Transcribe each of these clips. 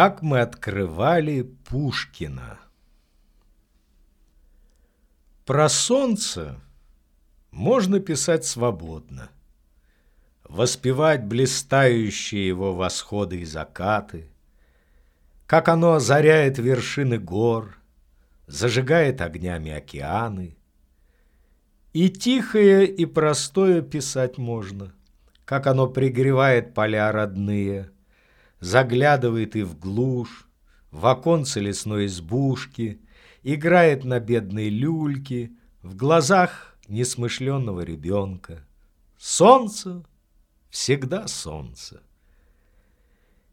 Как мы открывали Пушкина. Про солнце можно писать свободно, Воспевать блистающие его восходы и закаты, Как оно озаряет вершины гор, Зажигает огнями океаны. И тихое, и простое писать можно, Как оно пригревает поля родные, Заглядывает и в глушь, В оконце лесной избушки, Играет на бедной люльке, В глазах несмышленного ребенка. Солнце, всегда солнце.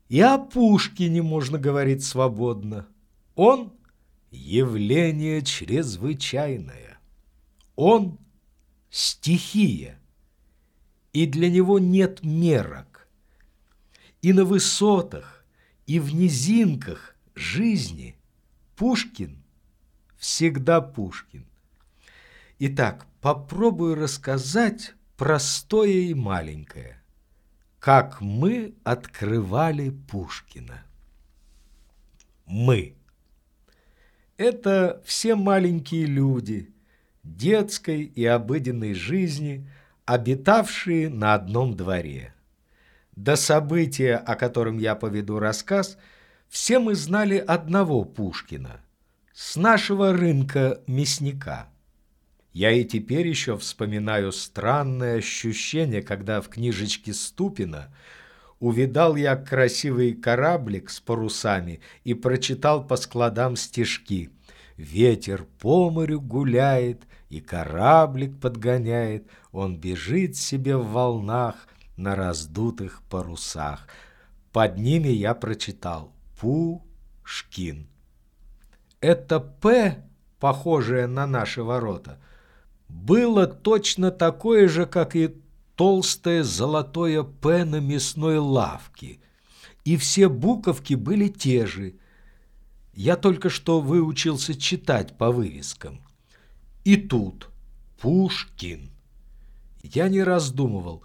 И о Пушкине можно говорить свободно. Он — явление чрезвычайное. Он — стихия, и для него нет мерок. И на высотах, и в низинках жизни Пушкин всегда Пушкин. Итак, попробую рассказать простое и маленькое. Как мы открывали Пушкина. Мы. Это все маленькие люди детской и обыденной жизни, обитавшие на одном дворе. До события, о котором я поведу рассказ, все мы знали одного Пушкина с нашего рынка мясника – я и теперь еще вспоминаю странное ощущение, когда в книжечке Ступина увидал я красивый кораблик с парусами и прочитал по складам стишки. Ветер по морю гуляет, и кораблик подгоняет, он бежит себе в волнах на раздутых парусах. Под ними я прочитал Пушкин. Это «П», похожее на наши ворота – было точно такое же, как и толстое золотое «П» на мясной лавке, и все буковки были те же. Я только что выучился читать по вывескам. И тут Пушкин. Я не раздумывал,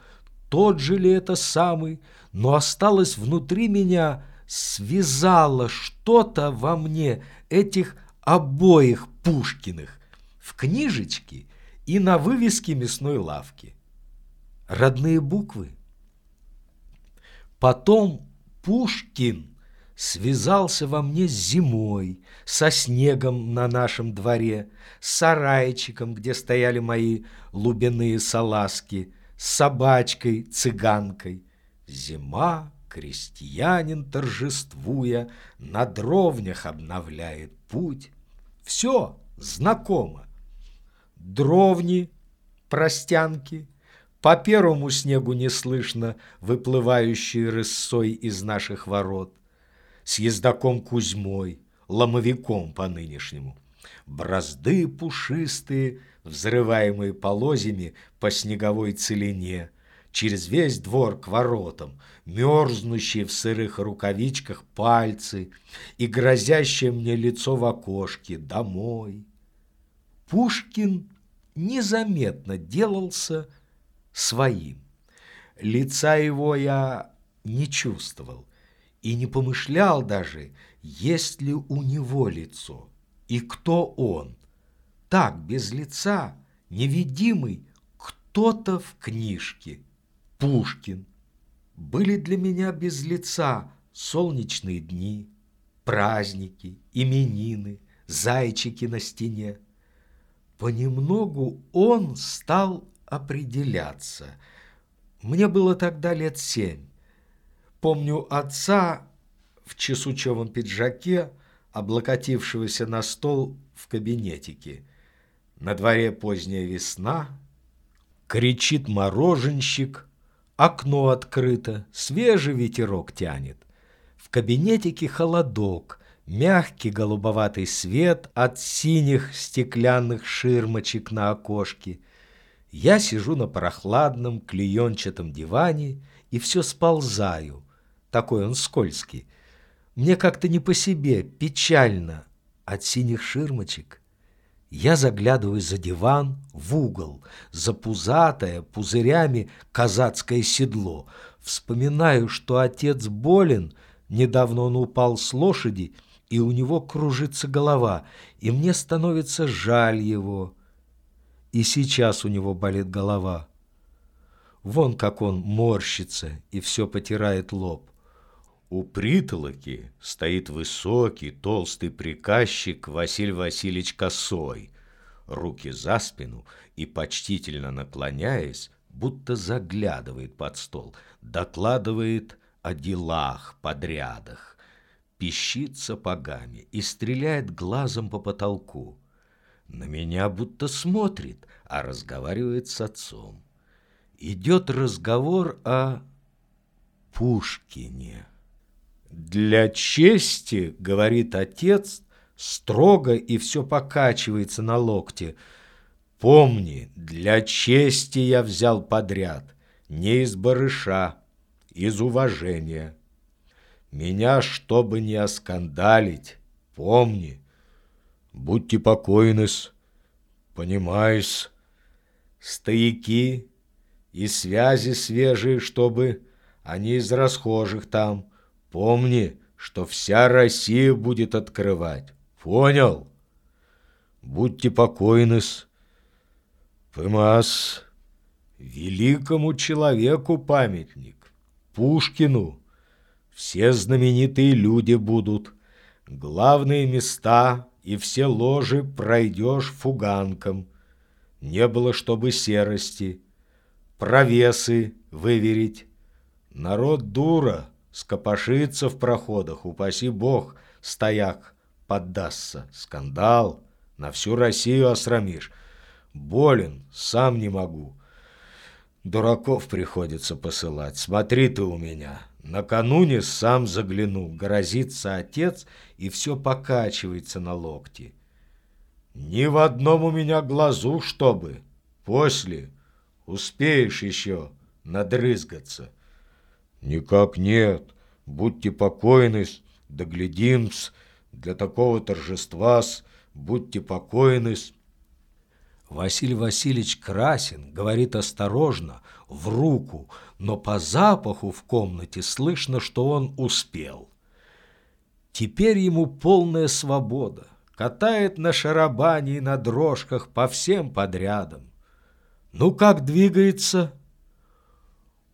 тот же ли это самый, но осталось внутри меня, связало что-то во мне этих обоих Пушкиных. В книжечке – и на вывеске мясной лавки. Родные буквы. Потом Пушкин связался во мне с зимой, со снегом на нашем дворе, с сарайчиком, где стояли мои лубяные салазки, с собачкой, цыганкой. Зима, крестьянин, торжествуя, на дровнях обновляет путь. Все знакомо дровни, простянки, по первому снегу не слышно выплывающей рысой из наших ворот, с ездаком Кузьмой, ломовиком по нынешнему, бразды пушистые, взрываемые полозьями по снеговой целине, через весь двор к воротам, мерзнущие в сырых рукавичках пальцы и грозящее мне лицо в окошке домой. Пушкин незаметно делался своим. Лица его я не чувствовал и не помышлял даже, есть ли у него лицо и кто он. Так, без лица, невидимый, кто-то в книжке. Пушкин. Были для меня без лица солнечные дни, праздники, именины, зайчики на стене понемногу он стал определяться. Мне было тогда лет семь. Помню отца в чесучевом пиджаке, облокотившегося на стол в кабинетике. На дворе поздняя весна, кричит мороженщик, окно открыто, свежий ветерок тянет. В кабинетике холодок, мягкий голубоватый свет от синих стеклянных ширмочек на окошке. Я сижу на прохладном клеенчатом диване и все сползаю. Такой он скользкий. Мне как-то не по себе, печально от синих ширмочек. Я заглядываю за диван в угол, за пузатое, пузырями казацкое седло. Вспоминаю, что отец болен, Недавно он упал с лошади, и у него кружится голова, и мне становится жаль его. И сейчас у него болит голова. Вон как он морщится и все потирает лоб. У притолоки стоит высокий, толстый приказчик Василий Васильевич Косой, руки за спину и, почтительно наклоняясь, будто заглядывает под стол, докладывает о делах, подрядах, пищит сапогами и стреляет глазом по потолку. На меня будто смотрит, а разговаривает с отцом. Идет разговор о Пушкине. «Для чести, — говорит отец, строго и все покачивается на локте, — помни, для чести я взял подряд, не из барыша, из уважения. Меня, чтобы не оскандалить, помни, будьте покойны-с, понимаешь, стояки и связи свежие, чтобы они из расхожих там, Помни, что вся Россия будет открывать. Понял? Будьте покойны-с. Пымас, великому человеку памятник, Пушкину. Все знаменитые люди будут, главные места и все ложи пройдешь фуганком. Не было, чтобы серости, провесы выверить. Народ дура, скопошится в проходах, упаси бог, стояк поддастся. Скандал, на всю Россию осрамишь. Болен, сам не могу. Дураков приходится посылать. Смотри ты у меня. Накануне сам заглянул, грозится отец и все покачивается на локти. Ни в одном у меня глазу, чтобы. После успеешь еще надрызгаться. Никак нет. Будьте покойны, доглядим-с, для такого торжества-с, будьте покойны -с. Василий Васильевич красен, говорит осторожно, в руку, но по запаху в комнате слышно, что он успел. Теперь ему полная свобода. Катает на шарабане и на дрожках по всем подрядам. Ну, как двигается?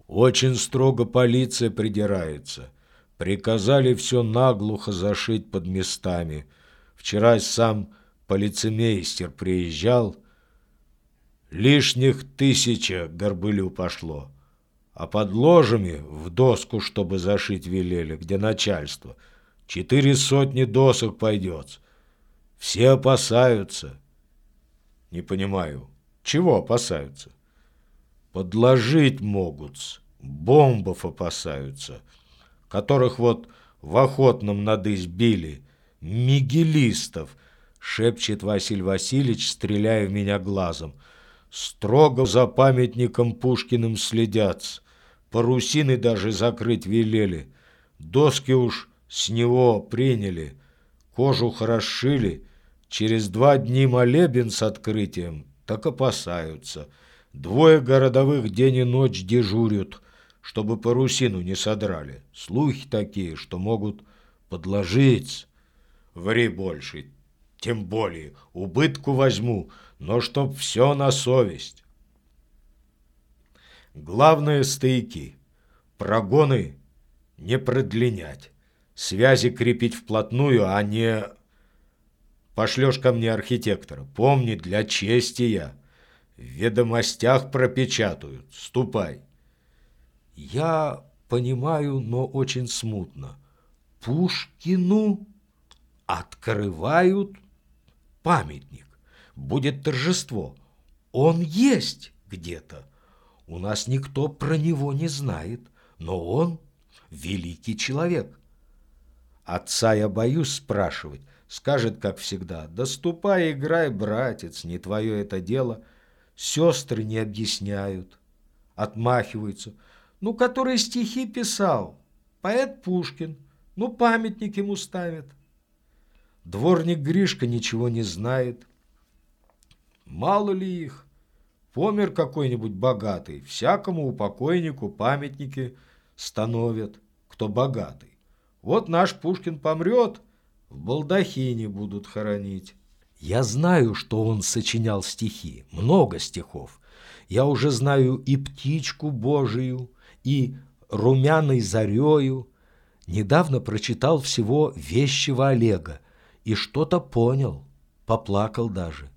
Очень строго полиция придирается. Приказали все наглухо зашить под местами. Вчера сам полицемейстер приезжал. Лишних тысяча горбылю пошло. А под ложами в доску, чтобы зашить велели, где начальство. Четыре сотни досок пойдет. Все опасаются. Не понимаю, чего опасаются? Подложить могут, бомбов опасаются, которых вот в охотном надысь били, мигелистов, шепчет Василий Васильевич, стреляя в меня глазом. Строго за памятником Пушкиным следят, парусины даже закрыть велели, доски уж с него приняли, кожу хорошили, через два дни молебен с открытием, так опасаются — Двое городовых день и ночь дежурят, чтобы парусину не содрали. Слухи такие, что могут подложить. Ври больше, тем более, убытку возьму, но чтоб все на совесть. Главное стояки, прогоны не продлинять, связи крепить вплотную, а не... Пошлешь ко мне архитектора, помни, для чести я. В ведомостях пропечатают. Ступай. Я понимаю, но очень смутно. Пушкину открывают памятник. Будет торжество. Он есть где-то. У нас никто про него не знает, но он великий человек. Отца я боюсь спрашивать. Скажет, как всегда, «Да играй, братец, не твое это дело». Сестры не объясняют, отмахиваются. Ну, который стихи писал, поэт Пушкин, ну, памятник ему ставят. Дворник Гришка ничего не знает. Мало ли их. Помер какой-нибудь богатый, всякому упокойнику памятники становят, кто богатый. Вот наш Пушкин помрет, в балдахине будут хоронить. Я знаю, что он сочинял стихи, много стихов. Я уже знаю и «Птичку Божию», и «Румяной зарею». Недавно прочитал всего «Вещего Олега» и что-то понял, поплакал даже.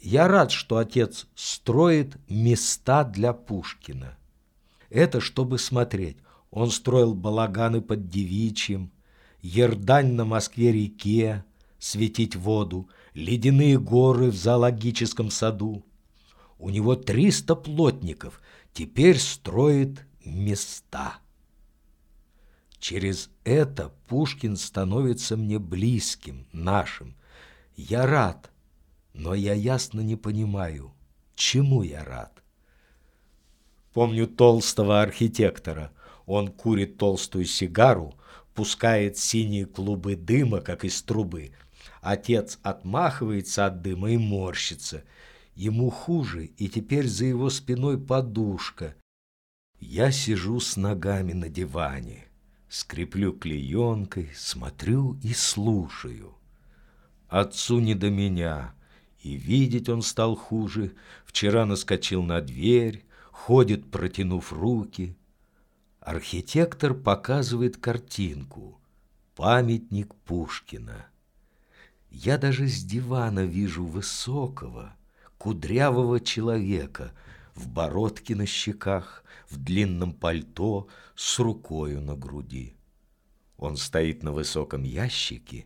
Я рад, что отец строит места для Пушкина. Это чтобы смотреть. Он строил балаганы под Девичьим, Ердань на Москве-реке, светить воду, ледяные горы в зоологическом саду. У него триста плотников, теперь строит места. Через это Пушкин становится мне близким, нашим. Я рад, но я ясно не понимаю, чему я рад. Помню толстого архитектора. Он курит толстую сигару, пускает синие клубы дыма, как из трубы. Отец отмахивается от дыма и морщится. Ему хуже, и теперь за его спиной подушка. Я сижу с ногами на диване, скреплю клеенкой, смотрю и слушаю. Отцу не до меня, и видеть он стал хуже. Вчера наскочил на дверь, ходит, протянув руки. Архитектор показывает картинку. Памятник Пушкина. Я даже с дивана вижу высокого, кудрявого человека в бородке на щеках, в длинном пальто, с рукою на груди. Он стоит на высоком ящике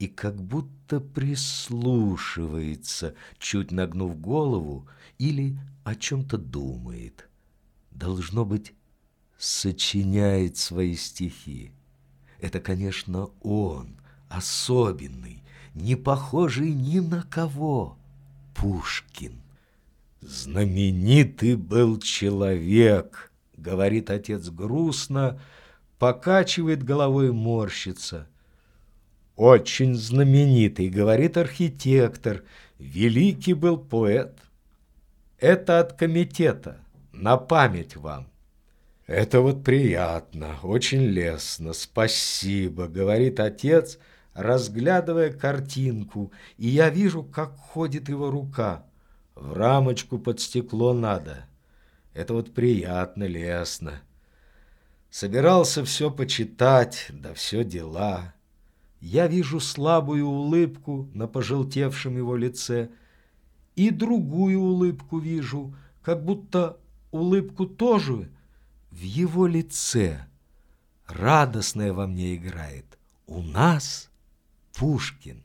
и как будто прислушивается, чуть нагнув голову, или о чем-то думает. Должно быть, сочиняет свои стихи. Это, конечно, он, особенный, не похожий ни на кого, Пушкин. «Знаменитый был человек», — говорит отец грустно, покачивает головой морщится. «Очень знаменитый», — говорит архитектор, — «великий был поэт». Это от комитета, на память вам. Это вот приятно, очень лестно, спасибо, говорит отец, разглядывая картинку, и я вижу, как ходит его рука. В рамочку под стекло надо. Это вот приятно, лестно. Собирался все почитать, да все дела. Я вижу слабую улыбку на пожелтевшем его лице — и другую улыбку вижу, как будто улыбку тоже в его лице. Радостная во мне играет. У нас Пушкин.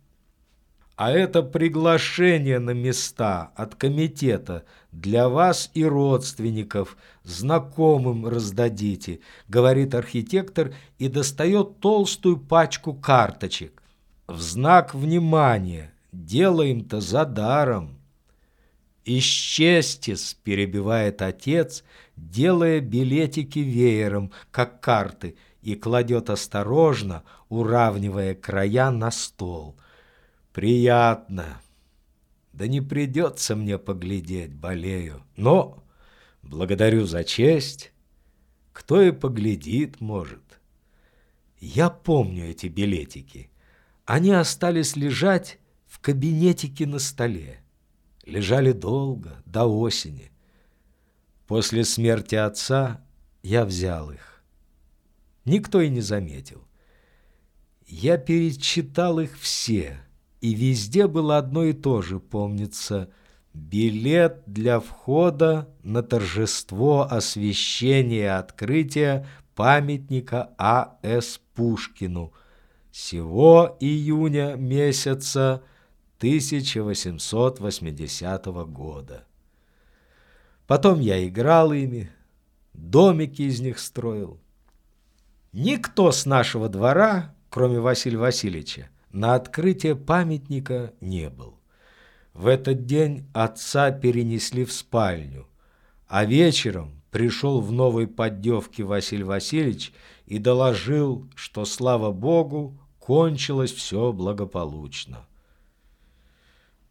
А это приглашение на места от комитета для вас и родственников, знакомым раздадите, говорит архитектор и достает толстую пачку карточек. В знак внимания, делаем-то за даром. «Исчестис!» – перебивает отец, делая билетики веером, как карты, и кладет осторожно, уравнивая края на стол. «Приятно!» Да не придется мне поглядеть, болею. Но благодарю за честь. Кто и поглядит, может. Я помню эти билетики. Они остались лежать в кабинетике на столе лежали долго, до осени. После смерти отца я взял их. Никто и не заметил. Я перечитал их все, и везде было одно и то же, помнится, билет для входа на торжество освящения открытия памятника А.С. Пушкину сего июня месяца 1880 года. Потом я играл ими, домики из них строил. Никто с нашего двора, кроме Василия Васильевича, на открытие памятника не был. В этот день отца перенесли в спальню, а вечером пришел в новой поддевке Василий Васильевич и доложил, что, слава Богу, кончилось все благополучно.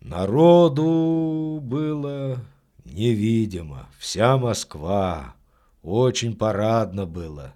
Народу было невидимо, вся Москва, очень парадно было.